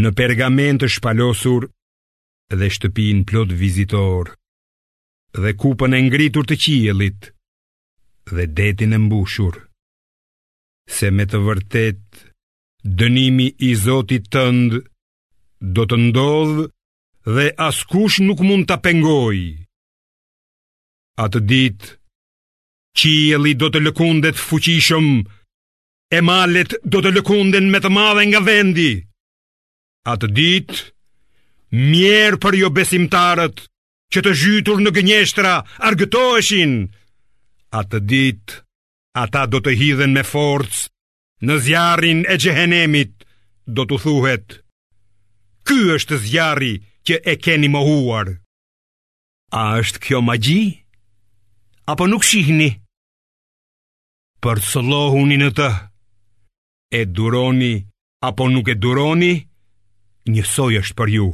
Në pergament të shpalosur dhe shtëpinë plot vizitorë dhe kupën e ngritur të qiellit dhe detin e mbushur se me të vërtetë dënimi i Zotit tënd do të ndodhë dhe askush nuk mund ta pengojë atë ditë qielli do të lëkundet fuqishëm e malet do të lëkunden me të madhe nga vendi. Atë ditë, mjerë për jobesimtarët që të zhytur në gënjeshtra argëtoheshin. Atë ditë, ata do të hidhen me forcë në zjarrin e xhehenemit, do t'u thuhet. Ky është zjarri që e keni mohuar. A është kjo magji? Apo nuk shihni? Përcëllohuni në të. E duroni apo nuk e duroni, njësoj është për ju.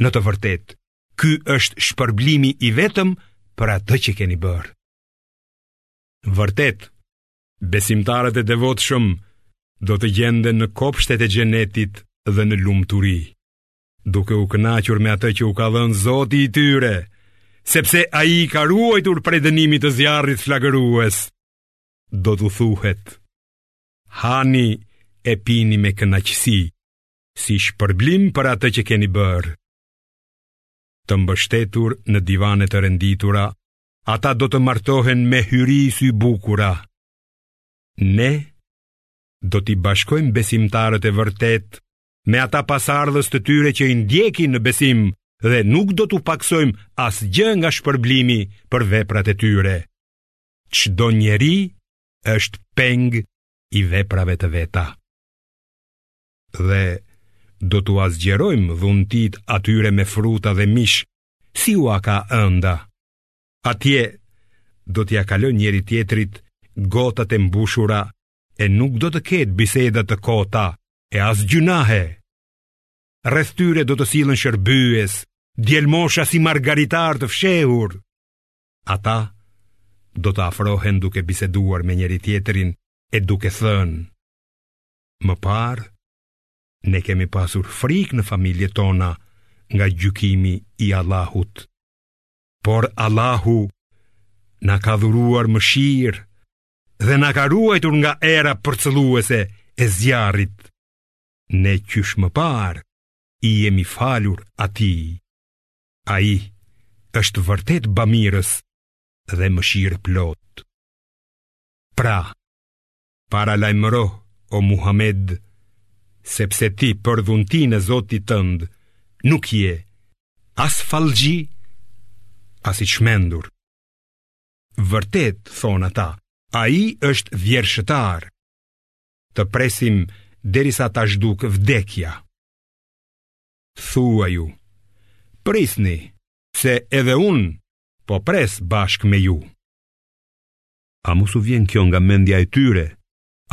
Në të vërtetë, ky është shpërblimi i vetëm për atë që keni bërë. Vërtet, besimtarët e devotshëm do të gjenden në kopshtet e xhenetit dhe në lumturi. duke u kënaqur me atë që u ka dhënë Zoti i tyre, sepse ai i ka ruajtur prej dënimit të zjarrit flagërues. Do t'u thuhet: Hani e pini me kënaqësi, si shpërblim për atë që keni bërë. Të mbështetur në divane të renditura, ata do të martohen me hyri sybukura. Ne do t'i bashkojmë besimtarët e vërtetë me ata pasardhës të tyre që i ndjekin në besim dhe nuk do t'u pakësojmë asgjë nga shpërblimi për veprat e tyre. Çdo njeri është peng i veprave të veta. Dhe do t'ua zgjerojmë dhuntitë atyre me fruta dhe mish, si ua ka ënda. Atje do t'ia kalojnë njëri-tjetrit gotat e mbushura e nuk do të ketë biseda të kota e as gjynahe. Rreth tyre do të sillen shërbyes, djelmosha si margaritarë të fshehur. Ata do të afrohen duke biseduar me njëri-tjetrin e duke thënë. Më parë, ne kemi pasur frikë në familjet tona nga gjykimi i Allahut. Por Allahu na ka dhuruar mëshirë dhe na ka ruajtur nga era përcëlluese e zjarrit. Ne qysh më parë i jemi falur atij. Ai është vërtet bamirës dhe mëshirëplotë. Pra, paralajmëro o Muhamed, sepse ti për dhuntinë e zotit tënd nuk je as fallxhi, as i çmendur. Vërtet, thonë ata, ai është vjershëtar. Të presim derisa ta zhdukë vdekja. Thuaju, prisni, se edhe unë po pres bashkë me ju. A mos u vjen kjo nga mendja e tyre,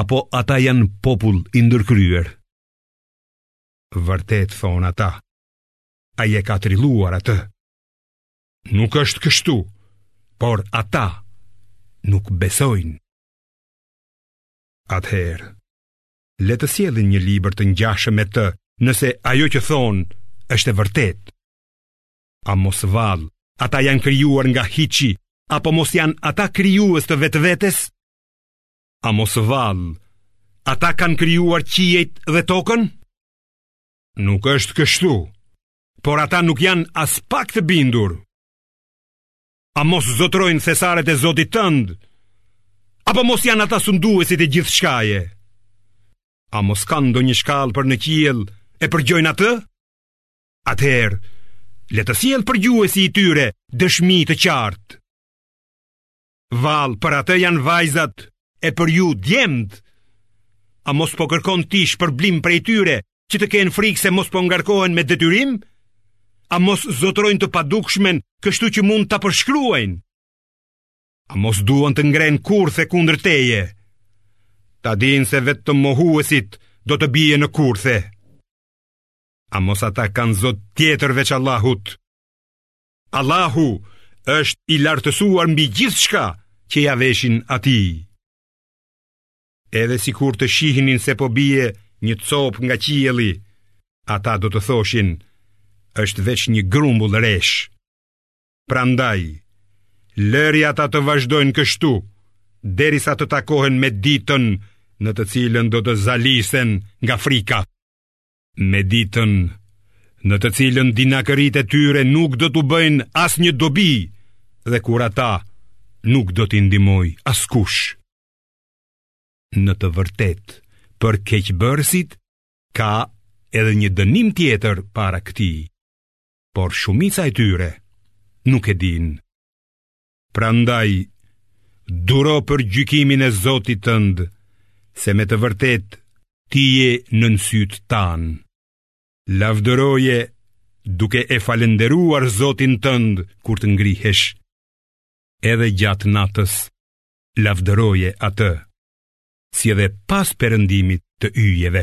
apo ata janë popull i ndërkryer? Vërtet thonë ata, ai e ka trilluar atë? Nuk është kështu, por ata nuk besojnë. Atëherë, le të sjellin një libër të ngjashëm me të, nëse ajo që thonë është e vërtetë. A mos vallë, ata janë krijuar nga hiçi, apo mos janë ata krijues të vetvetes? A mos vallë, ata kanë krijuar qiejt dhe tokën? Nuk është kështu. por ata nuk janë aspak të bindur. A mos zotërojnë thesaret e Zotit tënd? Apo mos janë ata sunduesit e gjithçkaje? A mos kanë ndonjë shkallë për në qiell e përgjojnë atë? Atëherë, le të sjellë përgjuesi i tyre dëshmi të qartë. Vallë, për atë janë vajzat e për ju djemtë? A mos po kërkon ti shpërblim prej tyre që të kenë frikë se mos po ngarkohen me detyrim? A mos zotërojnë të padukshmen kështu që mund ta përshkruajnë? A mos duan të ngrenë kurthe kundër teje? Ta dinë se vetë mohuesit do të bien në kurthe. A mos ata kanë zot tjetër veç Allahut? Allahu është i lartësuar mbi gjithçka që ia veshin atij. Edhe sikur të shihnin se po bie një copë nga qielli, ata do të thoshin, është veç një grumbull resh. Prandaj, lëri ata të vazhdojnë kështu, derisa të takohen me ditën në të cilën do të zalisen nga frika. Me ditën në të cilën dinakëritë e tyre nuk do t'u bëjnë asnjë dobi dhe kur ata nuk do t'i ndihmojë askush. Në të vërtetë, për keqbërësit, ka edhe një dënim tjetër para këtij, por shumica e tyre nuk e dinë. Prandaj, duro për gjykimin e Zotit tënd, se me të vërtetë ti je nën sytë tanë. Lavdëroje duke e falënderuar Zotin tënd kur të ngrihesh, edhe gjatë natës lavdëroje atë, si edhe pas perëndimit të yjeve.